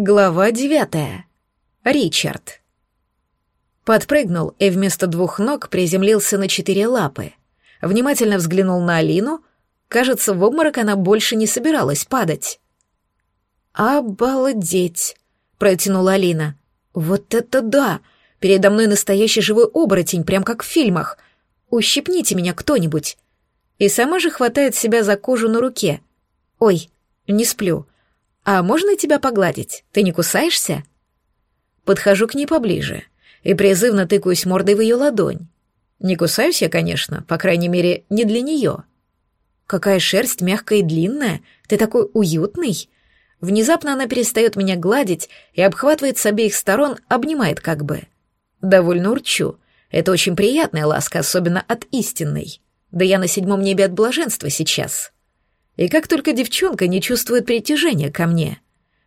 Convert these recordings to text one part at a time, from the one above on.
Глава девятая. Ричард. Подпрыгнул и вместо двух ног приземлился на четыре лапы. Внимательно взглянул на Алину. Кажется, в обморок она больше не собиралась падать. «Обалдеть!» — протянула Алина. «Вот это да! Передо мной настоящий живой оборотень, прям как в фильмах. Ущипните меня кто-нибудь!» И сама же хватает себя за кожу на руке. «Ой, не сплю. «А можно тебя погладить? Ты не кусаешься?» Подхожу к ней поближе и призывно тыкаюсь мордой в ее ладонь. Не кусаюсь я, конечно, по крайней мере, не для нее. Какая шерсть мягкая и длинная, ты такой уютный. Внезапно она перестает меня гладить и обхватывает с обеих сторон, обнимает как бы. Довольно урчу. Это очень приятная ласка, особенно от истинной. Да я на седьмом небе от блаженства сейчас. И как только девчонка не чувствует притяжения ко мне,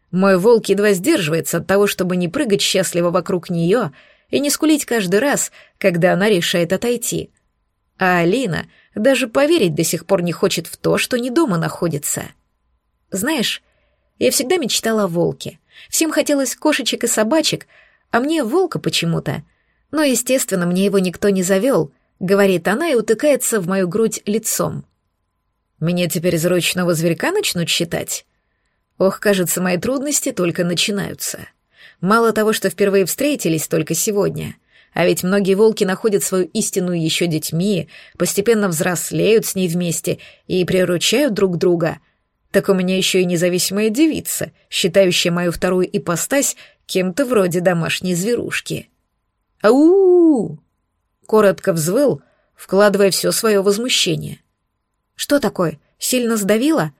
мой волк едва сдерживается от того, чтобы не прыгать счастливо вокруг нее и не скулить каждый раз, когда она решает отойти. А Алина даже поверить до сих пор не хочет в то, что не дома находится. Знаешь, я всегда мечтала о волке. Всем хотелось кошечек и собачек, а мне волка почему-то. Но, естественно, мне его никто не завел, говорит она и утыкается в мою грудь лицом. Меня теперь из зверька начнут считать? Ох, кажется, мои трудности только начинаются. Мало того, что впервые встретились только сегодня, а ведь многие волки находят свою истинную еще детьми, постепенно взрослеют с ней вместе и приручают друг друга. Так у меня еще и независимая девица, считающая мою вторую ипостась кем-то вроде домашней зверушки. «Ау!» — коротко взвыл, вкладывая все свое возмущение — что такое? Сильно сдавило?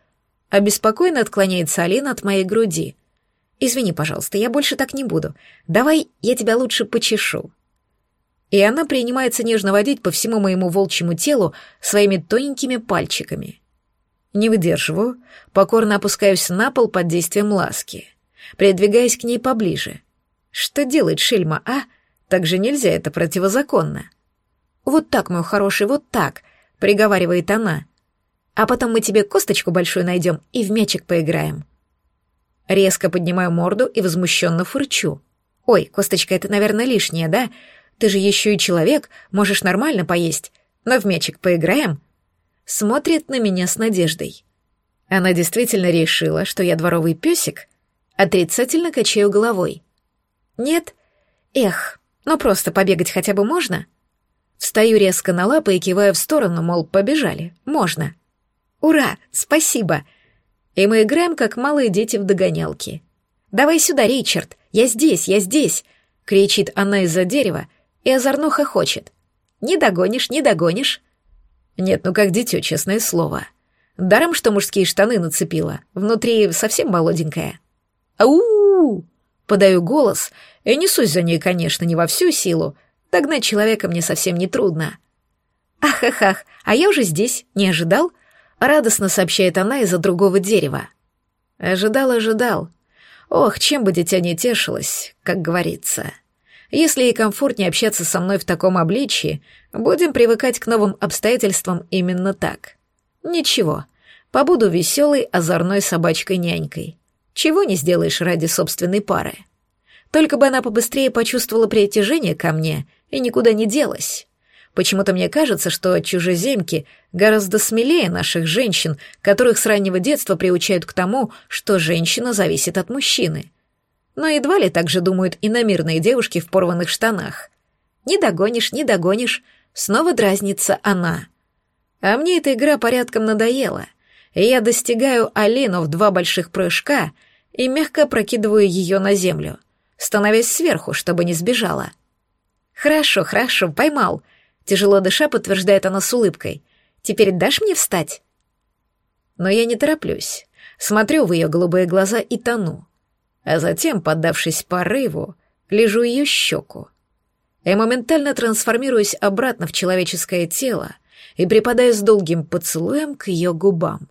Обеспокоенно отклоняется Алина от моей груди. Извини, пожалуйста, я больше так не буду. Давай я тебя лучше почешу. И она принимается нежно водить по всему моему волчьему телу своими тоненькими пальчиками. Не выдерживаю, покорно опускаюсь на пол под действием ласки, придвигаясь к ней поближе. Что делает Шельма, а? Так же нельзя, это противозаконно. Вот так, мой хороший, вот так, приговаривает она, а потом мы тебе косточку большую найдем и в мячик поиграем. Резко поднимаю морду и возмущенно фырчу. Ой, косточка, это, наверное, лишнее, да? Ты же еще и человек, можешь нормально поесть. Но в мячик поиграем? Смотрит на меня с надеждой. Она действительно решила, что я дворовый песик? Отрицательно качаю головой. Нет? Эх, ну просто побегать хотя бы можно? Встаю резко на лапы и киваю в сторону, мол, побежали. Можно. Ура! Спасибо! И мы играем, как малые дети в догонялки. «Давай сюда, Ричард! Я здесь, я здесь!» — кричит она из-за дерева и озорно хохочет. «Не догонишь, не догонишь!» Нет, ну как дитё, честное слово. Даром, что мужские штаны нацепила, внутри совсем молоденькая. «Ау!» — подаю голос, и несусь за ней, конечно, не во всю силу. Догнать человека мне совсем не трудно. «Ах-ах-ах, а я уже здесь, не ожидал?» Радостно сообщает она из-за другого дерева. Ожидал, ожидал. Ох, чем бы дитя не тешилось, как говорится. Если ей комфортнее общаться со мной в таком обличии, будем привыкать к новым обстоятельствам именно так. Ничего, побуду веселой, озорной собачкой-нянькой. Чего не сделаешь ради собственной пары. Только бы она побыстрее почувствовала притяжение ко мне и никуда не делась. Почему-то мне кажется, что чужеземки гораздо смелее наших женщин, которых с раннего детства приучают к тому, что женщина зависит от мужчины. Но едва ли так же думают и намирные девушки в порванных штанах. «Не догонишь, не догонишь», снова дразнится она. А мне эта игра порядком надоела, я достигаю Алину в два больших прыжка и мягко прокидываю ее на землю, становясь сверху, чтобы не сбежала. «Хорошо, хорошо, поймал», Тяжело дыша, подтверждает она с улыбкой. «Теперь дашь мне встать?» Но я не тороплюсь. Смотрю в ее голубые глаза и тону. А затем, поддавшись порыву, лежу ее щеку. Я моментально трансформируюсь обратно в человеческое тело и припадаю с долгим поцелуем к ее губам.